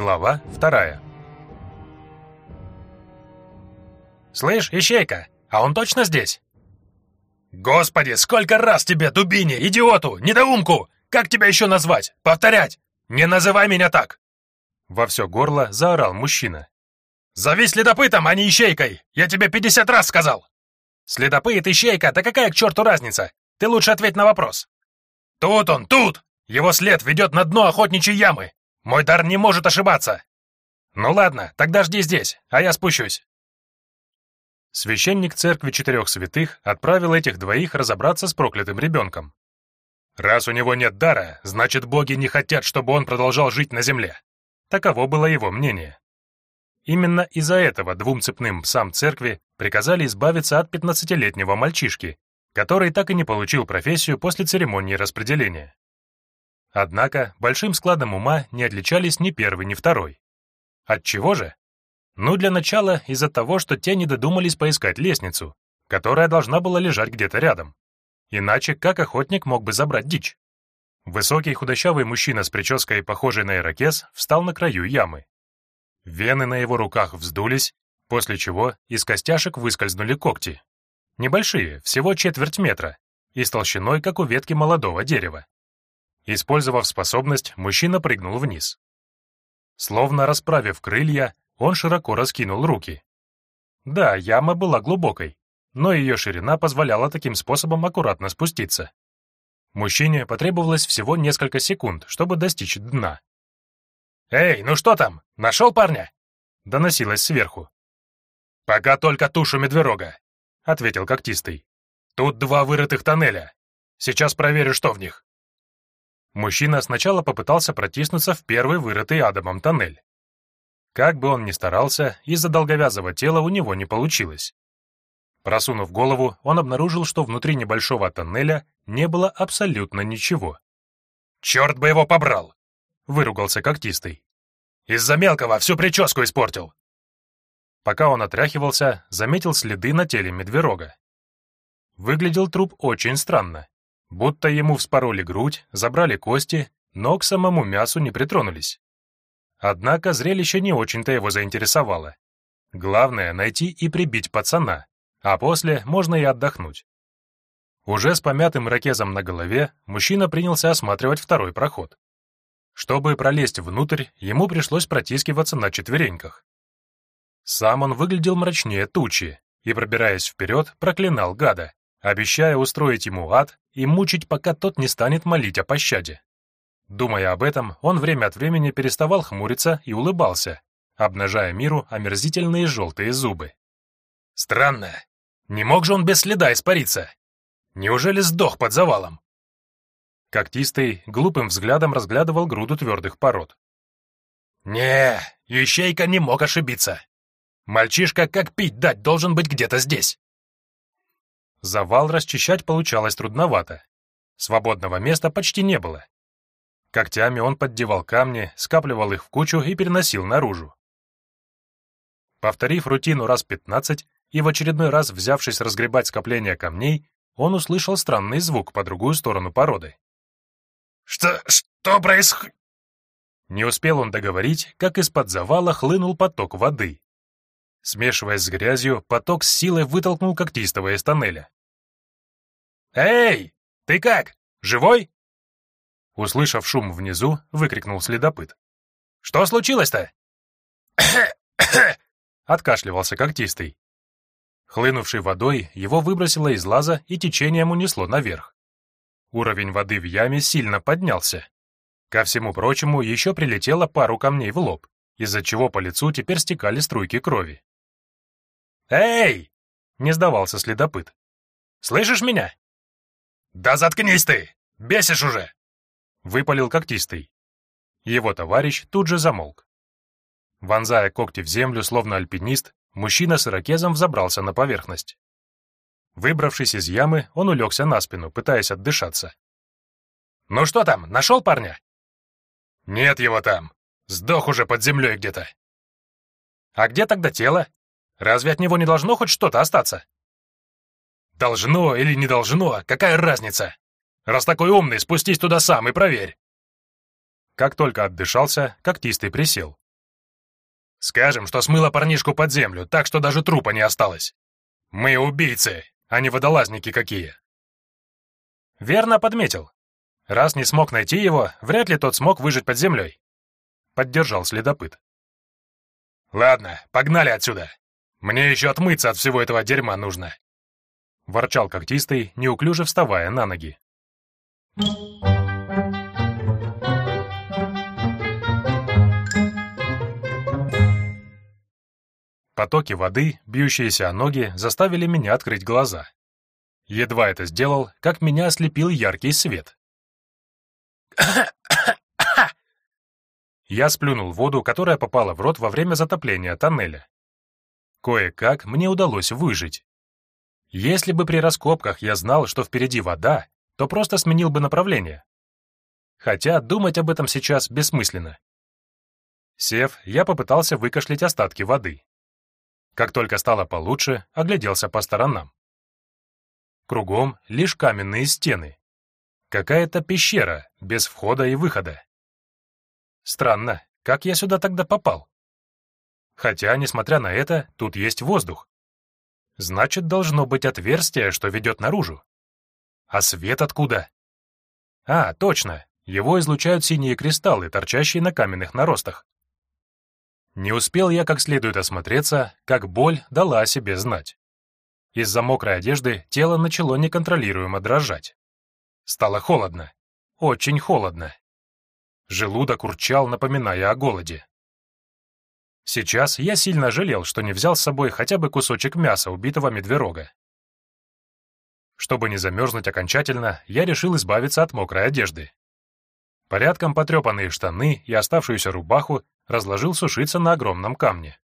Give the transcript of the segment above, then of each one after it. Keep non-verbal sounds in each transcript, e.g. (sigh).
Глава вторая. «Слышь, Ищейка, а он точно здесь?» «Господи, сколько раз тебе, дубине, идиоту, недоумку! Как тебя еще назвать? Повторять! Не называй меня так!» Во все горло заорал мужчина. «Зови следопытом, а не ищейкой! Я тебе пятьдесят раз сказал!» «Следопыт, ищейка, да какая к черту разница? Ты лучше ответь на вопрос!» «Тут он, тут! Его след ведет на дно охотничьей ямы! Мой дар не может ошибаться!» «Ну ладно, тогда жди здесь, а я спущусь!» Священник церкви четырех святых отправил этих двоих разобраться с проклятым ребенком. Раз у него нет дара, значит, боги не хотят, чтобы он продолжал жить на земле. Таково было его мнение. Именно из-за этого двум цепным псам церкви приказали избавиться от пятнадцатилетнего мальчишки, который так и не получил профессию после церемонии распределения. Однако большим складом ума не отличались ни первый, ни второй. От чего же? Ну, для начала из-за того, что те не додумались поискать лестницу, которая должна была лежать где-то рядом. Иначе как охотник мог бы забрать дичь? Высокий худощавый мужчина с прической, похожей на ирокез, встал на краю ямы. Вены на его руках вздулись, после чего из костяшек выскользнули когти. Небольшие, всего четверть метра, и с толщиной, как у ветки молодого дерева. Использовав способность, мужчина прыгнул вниз. Словно расправив крылья, он широко раскинул руки. Да, яма была глубокой, но ее ширина позволяла таким способом аккуратно спуститься. Мужчине потребовалось всего несколько секунд, чтобы достичь дна. «Эй, ну что там? Нашел парня?» — доносилось сверху. «Пока только тушу медверога», — ответил когтистый. «Тут два вырытых тоннеля. Сейчас проверю, что в них». Мужчина сначала попытался протиснуться в первый вырытый Адамом тоннель. Как бы он ни старался, из-за долговязого тела у него не получилось. Просунув голову, он обнаружил, что внутри небольшого тоннеля не было абсолютно ничего. «Черт бы его побрал!» — выругался когтистый. «Из-за мелкого всю прическу испортил!» Пока он отряхивался, заметил следы на теле медверога. Выглядел труп очень странно, будто ему вспороли грудь, забрали кости, но к самому мясу не притронулись. Однако зрелище не очень-то его заинтересовало. Главное — найти и прибить пацана, а после можно и отдохнуть. Уже с помятым ракезом на голове мужчина принялся осматривать второй проход. Чтобы пролезть внутрь, ему пришлось протискиваться на четвереньках. Сам он выглядел мрачнее тучи и, пробираясь вперед, проклинал гада, обещая устроить ему ад и мучить, пока тот не станет молить о пощаде. Думая об этом, он время от времени переставал хмуриться и улыбался, обнажая миру омерзительные желтые зубы. «Странно. Не мог же он без следа испариться? Неужели сдох под завалом?» Когтистый глупым взглядом разглядывал груду твердых пород. «Не, ищейка не мог ошибиться. Мальчишка как пить дать должен быть где-то здесь». Завал расчищать получалось трудновато. Свободного места почти не было, Когтями он поддевал камни, скапливал их в кучу и переносил наружу. Повторив рутину раз пятнадцать и в очередной раз взявшись разгребать скопление камней, он услышал странный звук по другую сторону породы. «Что... что происходит?» Не успел он договорить, как из-под завала хлынул поток воды. Смешиваясь с грязью, поток с силой вытолкнул когтистого из тоннеля. «Эй, ты как? Живой?» Услышав шум внизу, выкрикнул следопыт. «Что случилось-то?» (coughs) Откашливался когтистый. Хлынувшей водой его выбросило из лаза и течением унесло наверх. Уровень воды в яме сильно поднялся. Ко всему прочему, еще прилетело пару камней в лоб, из-за чего по лицу теперь стекали струйки крови. «Эй!» — не сдавался следопыт. «Слышишь меня?» «Да заткнись ты! Бесишь уже!» — выпалил когтистый. Его товарищ тут же замолк. Вонзая когти в землю, словно альпинист, мужчина с ирокезом взобрался на поверхность. Выбравшись из ямы, он улегся на спину, пытаясь отдышаться. «Ну что там, нашел парня?» «Нет его там. Сдох уже под землей где-то». «А где тогда тело? Разве от него не должно хоть что-то остаться?» «Должно или не должно, какая разница? Раз такой умный, спустись туда сам и проверь. Как только отдышался, когтистый присел, Скажем, что смыло парнишку под землю, так что даже трупа не осталось. Мы убийцы, а не водолазники какие. Верно подметил. Раз не смог найти его, вряд ли тот смог выжить под землей. Поддержал следопыт. Ладно, погнали отсюда. Мне еще отмыться от всего этого дерьма нужно. Ворчал когтистый, неуклюже вставая на ноги. Потоки воды, бьющиеся о ноги, заставили меня открыть глаза. Едва это сделал, как меня ослепил яркий свет. (coughs) Я сплюнул воду, которая попала в рот во время затопления тоннеля. Кое-как мне удалось выжить. Если бы при раскопках я знал, что впереди вода, то просто сменил бы направление. Хотя думать об этом сейчас бессмысленно. Сев, я попытался выкашлять остатки воды. Как только стало получше, огляделся по сторонам. Кругом лишь каменные стены. Какая-то пещера, без входа и выхода. Странно, как я сюда тогда попал? Хотя, несмотря на это, тут есть воздух. Значит, должно быть отверстие, что ведет наружу. А свет откуда? А, точно, его излучают синие кристаллы, торчащие на каменных наростах. Не успел я как следует осмотреться, как боль дала о себе знать. Из-за мокрой одежды тело начало неконтролируемо дрожать. Стало холодно. Очень холодно. Желудок урчал, напоминая о голоде. Сейчас я сильно жалел, что не взял с собой хотя бы кусочек мяса убитого медвежонка. Чтобы не замерзнуть окончательно, я решил избавиться от мокрой одежды. Порядком потрепанные штаны и оставшуюся рубаху разложил сушиться на огромном камне.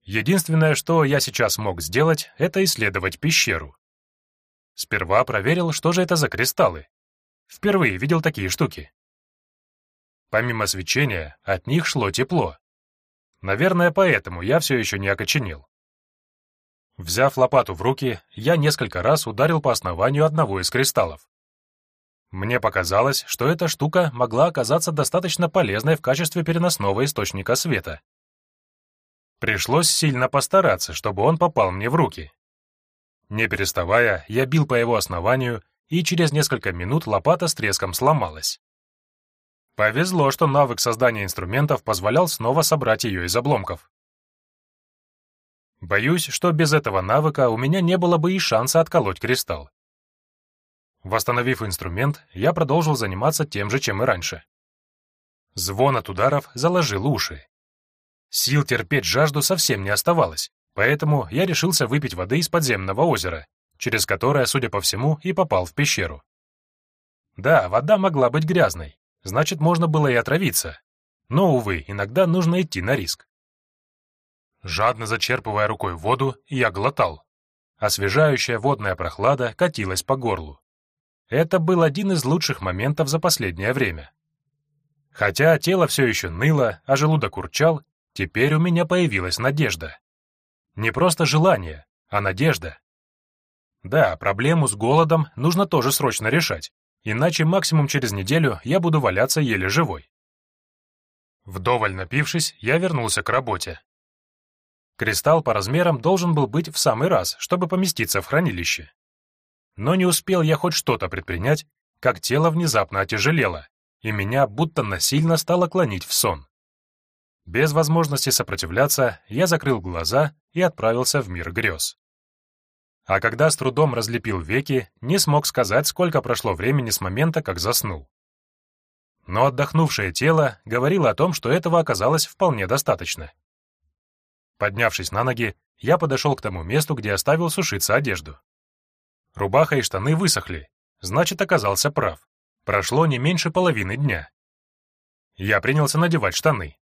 Единственное, что я сейчас мог сделать, это исследовать пещеру. Сперва проверил, что же это за кристаллы. Впервые видел такие штуки. Помимо свечения, от них шло тепло. Наверное, поэтому я все еще не окоченел. Взяв лопату в руки, я несколько раз ударил по основанию одного из кристаллов. Мне показалось, что эта штука могла оказаться достаточно полезной в качестве переносного источника света. Пришлось сильно постараться, чтобы он попал мне в руки. Не переставая, я бил по его основанию, и через несколько минут лопата с треском сломалась. Повезло, что навык создания инструментов позволял снова собрать ее из обломков. Боюсь, что без этого навыка у меня не было бы и шанса отколоть кристалл. Восстановив инструмент, я продолжил заниматься тем же, чем и раньше. Звон от ударов заложил уши. Сил терпеть жажду совсем не оставалось, поэтому я решился выпить воды из подземного озера, через которое, судя по всему, и попал в пещеру. Да, вода могла быть грязной, значит, можно было и отравиться. Но, увы, иногда нужно идти на риск. Жадно зачерпывая рукой воду, я глотал. Освежающая водная прохлада катилась по горлу. Это был один из лучших моментов за последнее время. Хотя тело все еще ныло, а желудок урчал, теперь у меня появилась надежда. Не просто желание, а надежда. Да, проблему с голодом нужно тоже срочно решать, иначе максимум через неделю я буду валяться еле живой. Вдоволь напившись, я вернулся к работе. Кристалл по размерам должен был быть в самый раз, чтобы поместиться в хранилище. Но не успел я хоть что-то предпринять, как тело внезапно отяжелело, и меня будто насильно стало клонить в сон. Без возможности сопротивляться, я закрыл глаза и отправился в мир грез. А когда с трудом разлепил веки, не смог сказать, сколько прошло времени с момента, как заснул. Но отдохнувшее тело говорило о том, что этого оказалось вполне достаточно. Поднявшись на ноги, я подошел к тому месту, где оставил сушиться одежду. Рубаха и штаны высохли, значит, оказался прав. Прошло не меньше половины дня. Я принялся надевать штаны.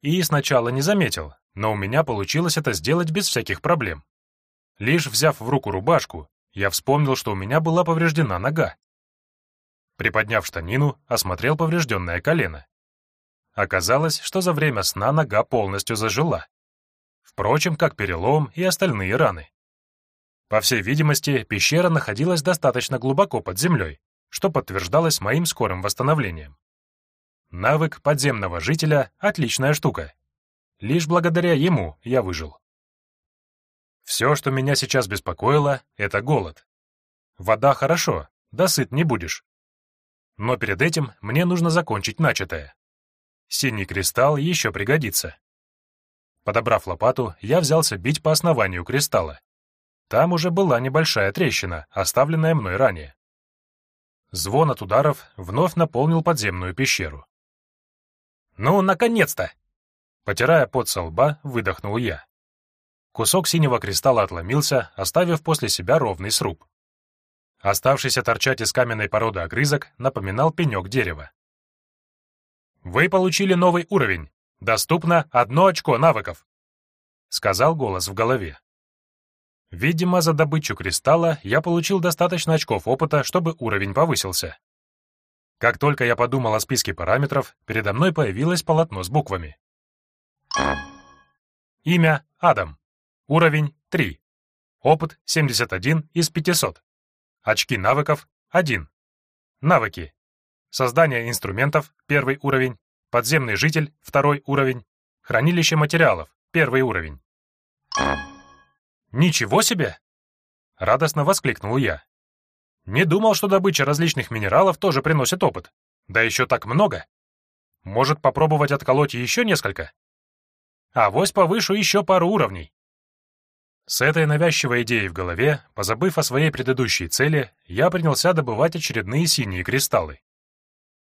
И сначала не заметил, но у меня получилось это сделать без всяких проблем. Лишь взяв в руку рубашку, я вспомнил, что у меня была повреждена нога. Приподняв штанину, осмотрел поврежденное колено. Оказалось, что за время сна нога полностью зажила. Впрочем, как перелом и остальные раны. По всей видимости, пещера находилась достаточно глубоко под землей, что подтверждалось моим скорым восстановлением. Навык подземного жителя — отличная штука. Лишь благодаря ему я выжил. Все, что меня сейчас беспокоило, — это голод. Вода хорошо, да сыт не будешь. Но перед этим мне нужно закончить начатое. Синий кристалл еще пригодится. Подобрав лопату, я взялся бить по основанию кристалла. Там уже была небольшая трещина, оставленная мной ранее. Звон от ударов вновь наполнил подземную пещеру. «Ну, наконец-то!» Потирая пот со лба, выдохнул я. Кусок синего кристалла отломился, оставив после себя ровный сруб. Оставшийся торчать из каменной породы огрызок напоминал пенек дерева. «Вы получили новый уровень. Доступно одно очко навыков», — сказал голос в голове. Видимо, за добычу кристалла я получил достаточно очков опыта, чтобы уровень повысился. Как только я подумал о списке параметров, передо мной появилось полотно с буквами. Имя — Адам. Уровень — 3. Опыт — 71 из 500. Очки навыков — 1. Навыки. Создание инструментов — первый уровень. Подземный житель — второй уровень. Хранилище материалов — первый уровень. «Ничего себе!» — радостно воскликнул я. «Не думал, что добыча различных минералов тоже приносит опыт. Да еще так много. Может, попробовать отколоть еще несколько? А вось повышу еще пару уровней». С этой навязчивой идеей в голове, позабыв о своей предыдущей цели, я принялся добывать очередные синие кристаллы.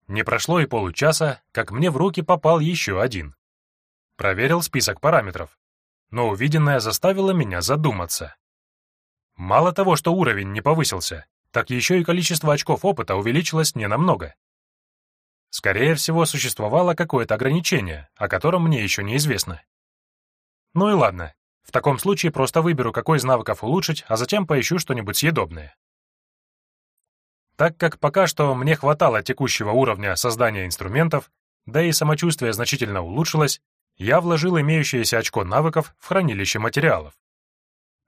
Не прошло и получаса, как мне в руки попал еще один. Проверил список параметров но увиденное заставило меня задуматься. Мало того, что уровень не повысился, так еще и количество очков опыта увеличилось ненамного. Скорее всего, существовало какое-то ограничение, о котором мне еще неизвестно. Ну и ладно, в таком случае просто выберу, какой из навыков улучшить, а затем поищу что-нибудь съедобное. Так как пока что мне хватало текущего уровня создания инструментов, да и самочувствие значительно улучшилось, я вложил имеющееся очко навыков в хранилище материалов.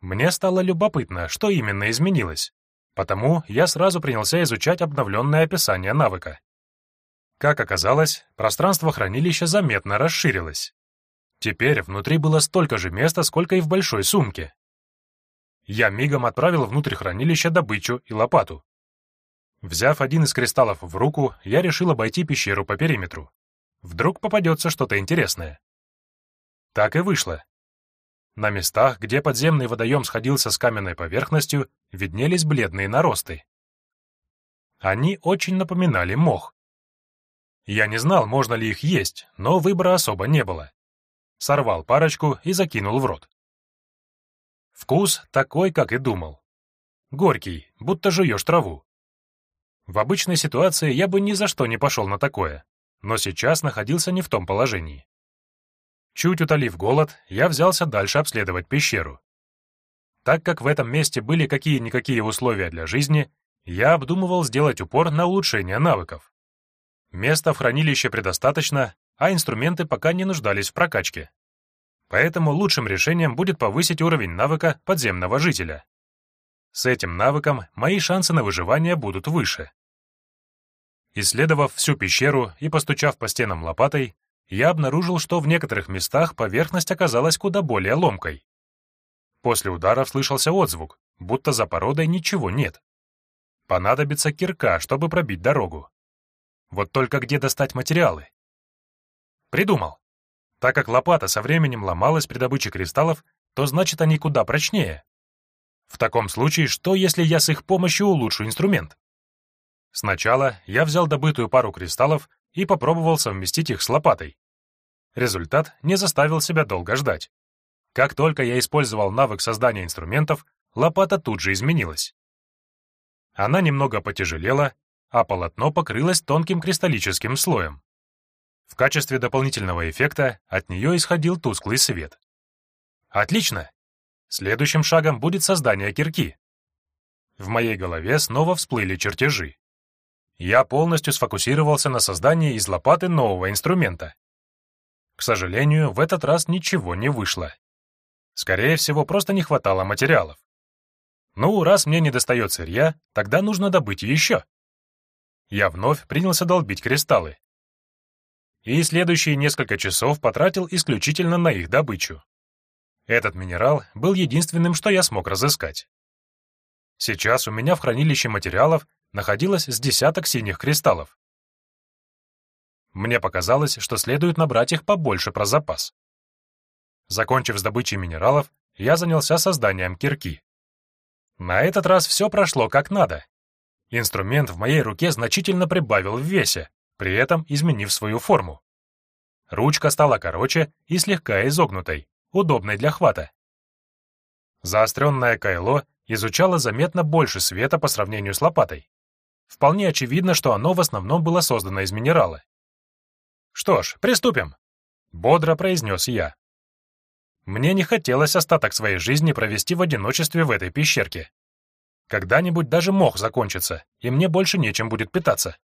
Мне стало любопытно, что именно изменилось, потому я сразу принялся изучать обновленное описание навыка. Как оказалось, пространство хранилища заметно расширилось. Теперь внутри было столько же места, сколько и в большой сумке. Я мигом отправил внутрь хранилища добычу и лопату. Взяв один из кристаллов в руку, я решил обойти пещеру по периметру. Вдруг попадется что-то интересное. Так и вышло. На местах, где подземный водоем сходился с каменной поверхностью, виднелись бледные наросты. Они очень напоминали мох. Я не знал, можно ли их есть, но выбора особо не было. Сорвал парочку и закинул в рот. Вкус такой, как и думал. Горький, будто жуешь траву. В обычной ситуации я бы ни за что не пошел на такое, но сейчас находился не в том положении. Чуть утолив голод, я взялся дальше обследовать пещеру. Так как в этом месте были какие-никакие условия для жизни, я обдумывал сделать упор на улучшение навыков. Места в хранилище предостаточно, а инструменты пока не нуждались в прокачке. Поэтому лучшим решением будет повысить уровень навыка подземного жителя. С этим навыком мои шансы на выживание будут выше. Исследовав всю пещеру и постучав по стенам лопатой, я обнаружил, что в некоторых местах поверхность оказалась куда более ломкой. После ударов слышался отзвук, будто за породой ничего нет. Понадобится кирка, чтобы пробить дорогу. Вот только где достать материалы? Придумал. Так как лопата со временем ломалась при добыче кристаллов, то значит они куда прочнее. В таком случае, что если я с их помощью улучшу инструмент? Сначала я взял добытую пару кристаллов и попробовал совместить их с лопатой. Результат не заставил себя долго ждать. Как только я использовал навык создания инструментов, лопата тут же изменилась. Она немного потяжелела, а полотно покрылось тонким кристаллическим слоем. В качестве дополнительного эффекта от нее исходил тусклый свет. Отлично! Следующим шагом будет создание кирки. В моей голове снова всплыли чертежи. Я полностью сфокусировался на создании из лопаты нового инструмента. К сожалению, в этот раз ничего не вышло. Скорее всего, просто не хватало материалов. Ну, раз мне не достает сырья, тогда нужно добыть еще. Я вновь принялся долбить кристаллы. И следующие несколько часов потратил исключительно на их добычу. Этот минерал был единственным, что я смог разыскать. Сейчас у меня в хранилище материалов находилось с десяток синих кристаллов. Мне показалось, что следует набрать их побольше про запас. Закончив с добычей минералов, я занялся созданием кирки. На этот раз все прошло как надо. Инструмент в моей руке значительно прибавил в весе, при этом изменив свою форму. Ручка стала короче и слегка изогнутой, удобной для хвата. Заостренное кайло изучало заметно больше света по сравнению с лопатой. Вполне очевидно, что оно в основном было создано из минерала. «Что ж, приступим», — бодро произнес я. Мне не хотелось остаток своей жизни провести в одиночестве в этой пещерке. Когда-нибудь даже мох закончится, и мне больше нечем будет питаться.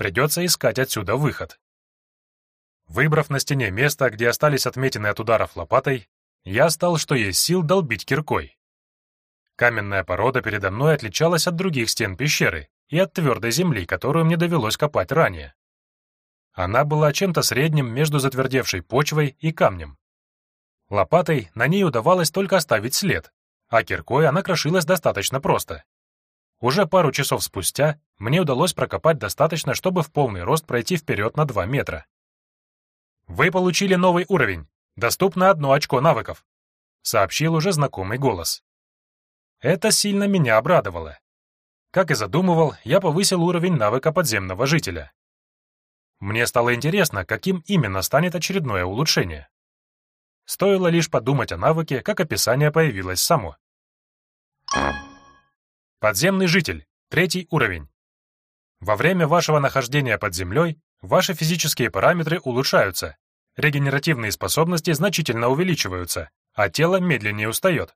Придется искать отсюда выход. Выбрав на стене место, где остались отметины от ударов лопатой, я стал, что есть сил, долбить киркой. Каменная порода передо мной отличалась от других стен пещеры и от твердой земли, которую мне довелось копать ранее. Она была чем-то средним между затвердевшей почвой и камнем. Лопатой на ней удавалось только оставить след, а киркой она крошилась достаточно просто. Уже пару часов спустя мне удалось прокопать достаточно, чтобы в полный рост пройти вперед на 2 метра. «Вы получили новый уровень. Доступно одно очко навыков», — сообщил уже знакомый голос. Это сильно меня обрадовало. Как и задумывал, я повысил уровень навыка подземного жителя. Мне стало интересно, каким именно станет очередное улучшение. Стоило лишь подумать о навыке, как описание появилось само. Подземный житель, третий уровень. Во время вашего нахождения под землей ваши физические параметры улучшаются, регенеративные способности значительно увеличиваются, а тело медленнее устает.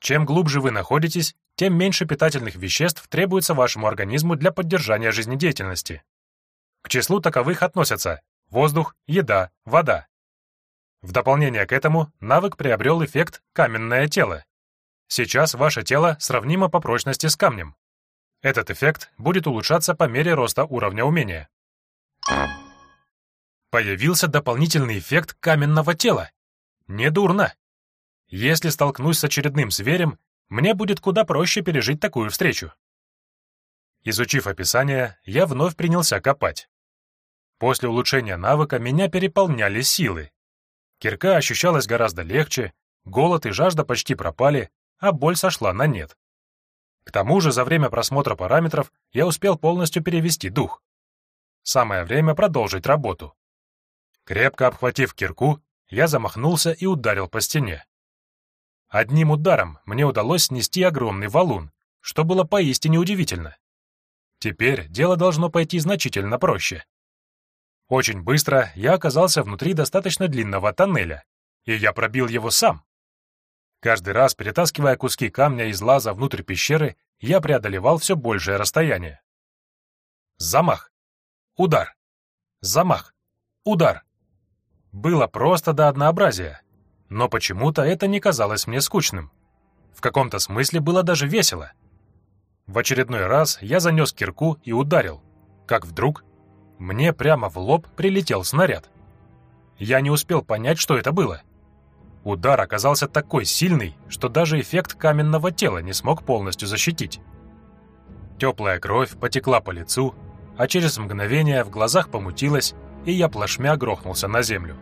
Чем глубже вы находитесь, тем меньше питательных веществ требуется вашему организму для поддержания жизнедеятельности. К числу таковых относятся воздух, еда, вода. В дополнение к этому навык приобрел эффект «каменное тело». Сейчас ваше тело сравнимо по прочности с камнем. Этот эффект будет улучшаться по мере роста уровня умения. Появился дополнительный эффект каменного тела. Недурно. Если столкнусь с очередным зверем, мне будет куда проще пережить такую встречу. Изучив описание, я вновь принялся копать. После улучшения навыка меня переполняли силы, Кирка ощущалась гораздо легче, голод и жажда почти пропали, а боль сошла на нет. К тому же за время просмотра параметров я успел полностью перевести дух. Самое время продолжить работу. Крепко обхватив кирку, я замахнулся и ударил по стене. Одним ударом мне удалось снести огромный валун, что было поистине удивительно. Теперь дело должно пойти значительно проще. Очень быстро я оказался внутри достаточно длинного тоннеля, и я пробил его сам. Каждый раз, перетаскивая куски камня из лаза внутрь пещеры, я преодолевал все большее расстояние. Замах. Удар. Замах. Удар. Было просто до однообразия, но почему-то это не казалось мне скучным. В каком-то смысле было даже весело. В очередной раз я занес кирку и ударил, как вдруг мне прямо в лоб прилетел снаряд. Я не успел понять, что это было. Удар оказался такой сильный, что даже эффект каменного тела не смог полностью защитить. Теплая кровь потекла по лицу, а через мгновение в глазах помутилась, и я плашмя грохнулся на землю.